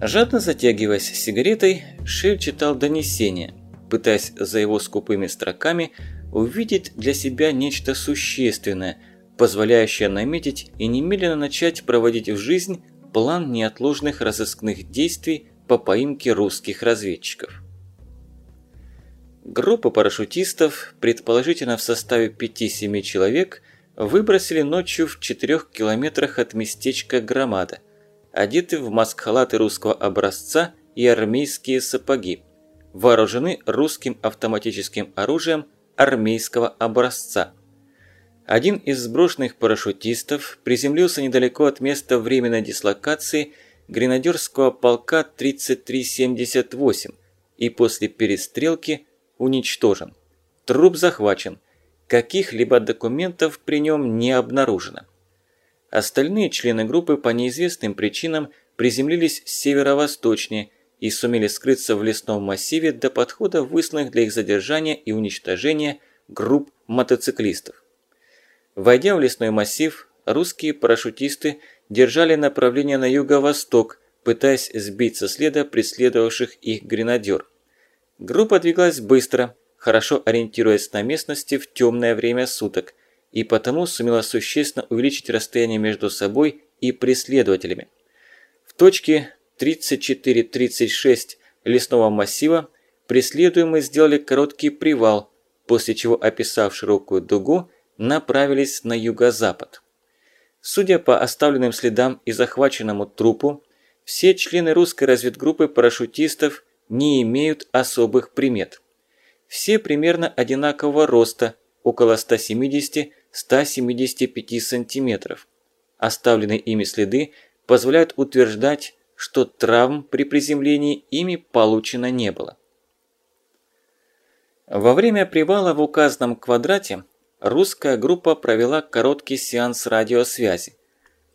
Жадно затягиваясь сигаретой, Шель читал донесение, пытаясь за его скупыми строками увидеть для себя нечто существенное, позволяющее наметить и немедленно начать проводить в жизнь план неотложных разыскных действий по поимке русских разведчиков. Группа парашютистов, предположительно в составе 5-7 человек, выбросили ночью в 4 километрах от местечка Громада, одеты в маскхалаты русского образца и армейские сапоги, вооружены русским автоматическим оружием армейского образца. Один из сброшенных парашютистов приземлился недалеко от места временной дислокации гренадерского полка 3378 и после перестрелки уничтожен. Труп захвачен. Каких-либо документов при нем не обнаружено. Остальные члены группы по неизвестным причинам приземлились северо-восточнее и сумели скрыться в лесном массиве до подхода высланных для их задержания и уничтожения групп мотоциклистов. Войдя в лесной массив, русские парашютисты держали направление на юго-восток, пытаясь сбить со следа преследовавших их гренадер. Группа двигалась быстро, хорошо ориентируясь на местности в темное время суток, и потому сумела существенно увеличить расстояние между собой и преследователями. В точке 34-36 лесного массива преследуемые сделали короткий привал, после чего, описав широкую дугу, направились на юго-запад. Судя по оставленным следам и захваченному трупу, все члены русской разведгруппы парашютистов не имеют особых примет. Все примерно одинакового роста, около 170-175 сантиметров. Оставленные ими следы позволяют утверждать, что травм при приземлении ими получено не было. Во время привала в указанном квадрате русская группа провела короткий сеанс радиосвязи.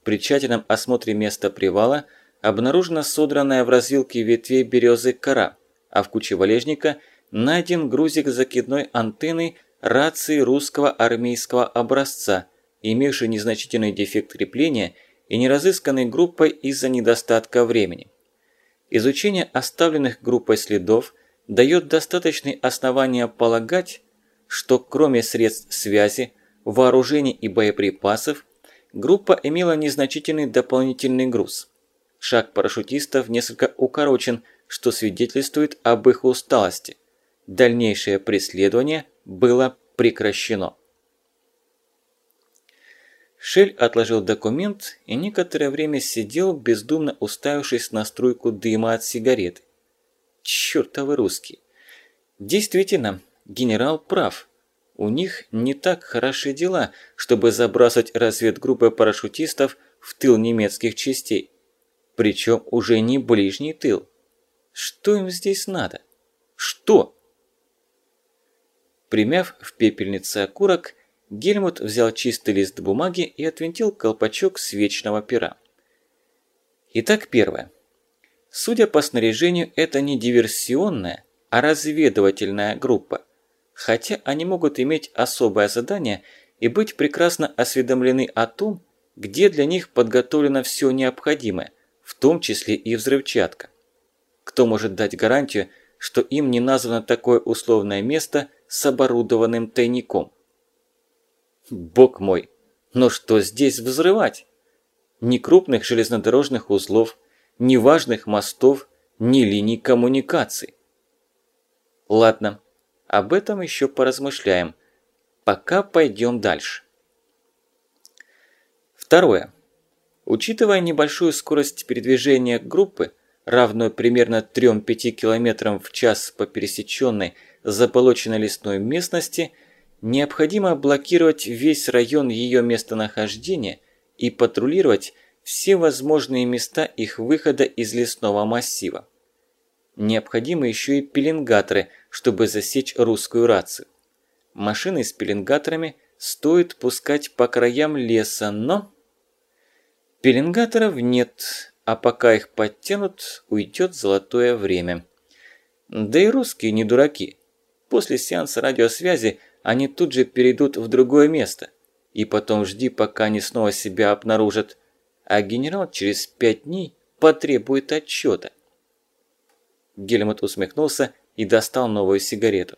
При тщательном осмотре места привала обнаружена содранная в развилке ветвей березы кора, а в куче валежника найден грузик закидной антенны рации русского армейского образца, имевший незначительный дефект крепления и не разысканный группой из-за недостатка времени. Изучение оставленных группой следов дает достаточные основания полагать, что кроме средств связи, вооружений и боеприпасов, группа имела незначительный дополнительный груз. Шаг парашютистов несколько укорочен, что свидетельствует об их усталости. Дальнейшее преследование было прекращено. Шель отложил документ и некоторое время сидел, бездумно уставившись на струйку дыма от сигареты. Чёртовы русские! Действительно, генерал прав. У них не так хороши дела, чтобы забрасывать разведгруппы парашютистов в тыл немецких частей. Причем уже не ближний тыл. Что им здесь надо? Что? Примяв в пепельнице окурок, Гельмут взял чистый лист бумаги и отвинтил колпачок с вечного пера. Итак, первое. Судя по снаряжению, это не диверсионная, а разведывательная группа хотя они могут иметь особое задание и быть прекрасно осведомлены о том, где для них подготовлено все необходимое, в том числе и взрывчатка. Кто может дать гарантию, что им не названо такое условное место с оборудованным тайником? Бог мой, но что здесь взрывать? Ни крупных железнодорожных узлов, ни важных мостов, ни линий коммуникаций. Ладно, об этом еще поразмышляем. Пока пойдем дальше. Второе. Учитывая небольшую скорость передвижения группы, равную примерно 3-5 км в час по пересеченной заполоченной лесной местности, необходимо блокировать весь район ее местонахождения и патрулировать все возможные места их выхода из лесного массива. Необходимы еще и пеленгаторы – чтобы засечь русскую рацию. Машины с пеленгаторами стоит пускать по краям леса, но... Пеленгаторов нет, а пока их подтянут, уйдет золотое время. Да и русские не дураки. После сеанса радиосвязи они тут же перейдут в другое место. И потом жди, пока они снова себя обнаружат. А генерал через пять дней потребует отчета. Гельмут усмехнулся и достал новую сигарету.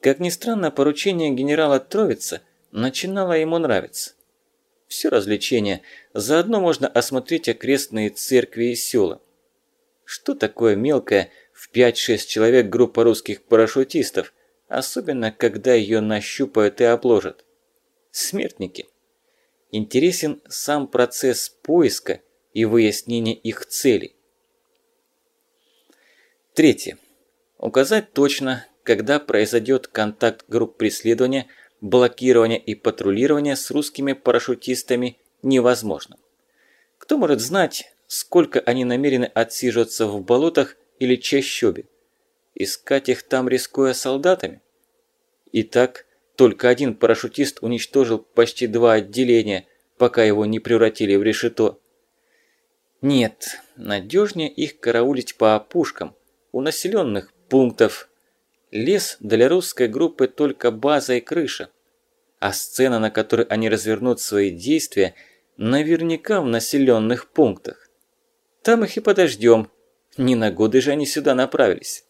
Как ни странно, поручение генерала Тровица начинало ему нравиться. Все развлечение, заодно можно осмотреть окрестные церкви и села. Что такое мелкая в 5-6 человек группа русских парашютистов, особенно когда ее нащупают и обложат? Смертники. Интересен сам процесс поиска и выяснения их целей. Третье. Указать точно, когда произойдет контакт групп преследования, блокирования и патрулирования с русскими парашютистами невозможно. Кто может знать, сколько они намерены отсиживаться в болотах или чащобе? Искать их там, рискуя солдатами? Итак, только один парашютист уничтожил почти два отделения, пока его не превратили в решето. Нет, надежнее их караулить по опушкам, у населенных пунктов, Лес для русской группы только база и крыша. А сцена, на которой они развернут свои действия, наверняка в населенных пунктах. Там их и подождем. Не на годы же они сюда направились.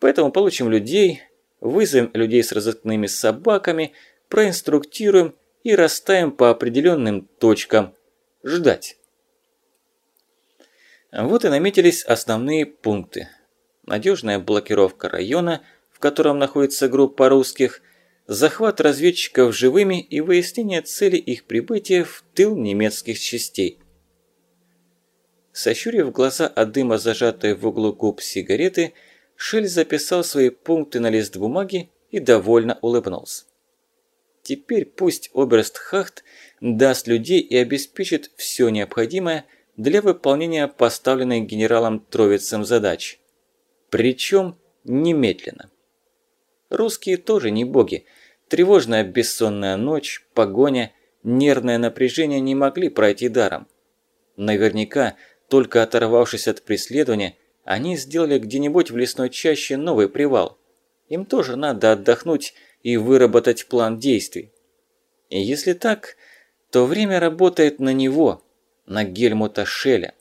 Поэтому получим людей, вызовем людей с разыскными собаками, проинструктируем и расставим по определенным точкам. Ждать. Вот и наметились основные пункты надежная блокировка района, в котором находится группа русских, захват разведчиков живыми и выяснение цели их прибытия в тыл немецких частей. Сощурив глаза от дыма, зажатой в углу губ сигареты, Шель записал свои пункты на лист бумаги и довольно улыбнулся. Теперь пусть Оберст Хахт даст людей и обеспечит все необходимое для выполнения поставленной генералом Тровицем задачи. Причем немедленно. Русские тоже не боги. Тревожная бессонная ночь, погоня, нервное напряжение не могли пройти даром. Наверняка, только оторвавшись от преследования, они сделали где-нибудь в лесной чаще новый привал. Им тоже надо отдохнуть и выработать план действий. И если так, то время работает на него, на Гельмута Шеля.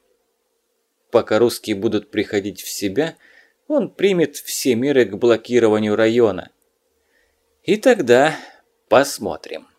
Пока русские будут приходить в себя – он примет все меры к блокированию района. И тогда посмотрим.